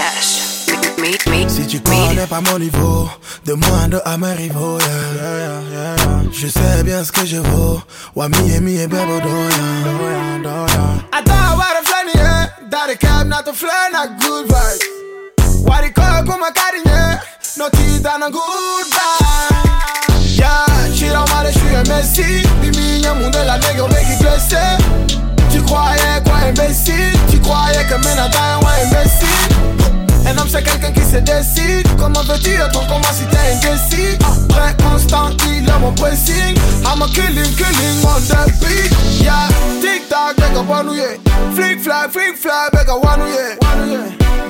Cash. Si tu connais pas mon niveau, demande à mes rivaux. Je sais bien ce que je vaux. Wami et mi et bebo doya. I thought about a flanny, yeah. That a cab, not a flan, not good vibe. Why the call, come a carry, yeah? No and a good vibe. Yeah, she don't matter, je suis un messi. Bimi, y'a mon de la nègre, qui blessé. Tu croyais quoi, imbécile? C'est décide. Comment veux-tu être comment si t'es indécis? Constant, il a mon pressing. I'm a killing, killing on the beat Yeah, tic-tac, bega wanouye Flick flag, flick flag, bega wanouye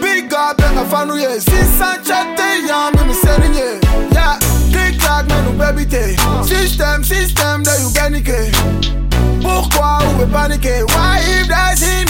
Big up, bega fanouye Si sanchete, yam, mimi seninye Yeah, tic-tac, menu baby te System, system, de you benike Pourquoi ou veut paniquer? Why if they see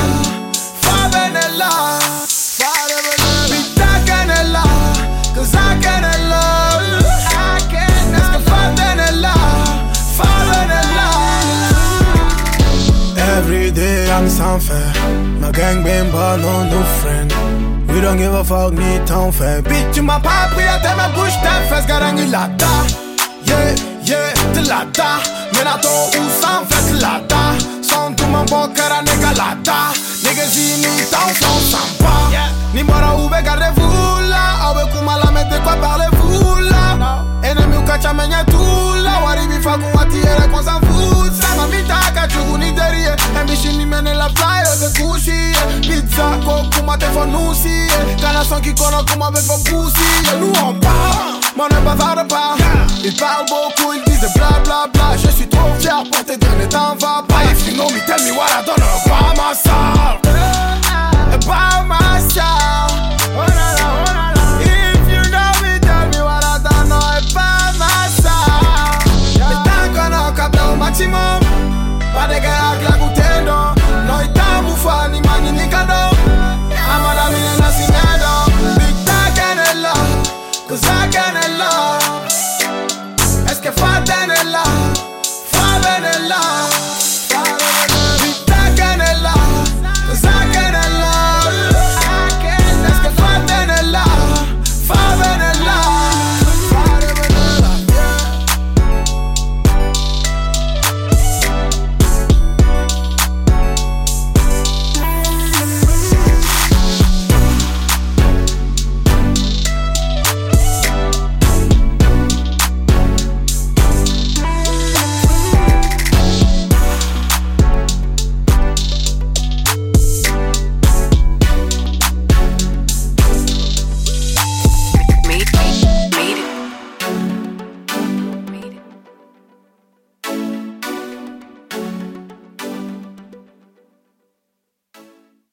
Every day I'm something. My gang been born no new friend. We don't give a fuck, need town fair. Bitch, you my pipe, we are them a bush, that first got angry lata. Yeah, yeah, the lata. Man, I don't do some fat lata. Son to my boy, cara nigga lata. Niggas in new town, son sampa. Ni mora ube garde vula. Awe kuma la mete kwa parle vula. Enemy ukacha menya tula. Wari bifa kuwa Sa ko kuma te si, Kana son ki kona kuma ve fabusi Je nu han pa Man er bazar pa Il parle beaucoup, il disent bla bla bla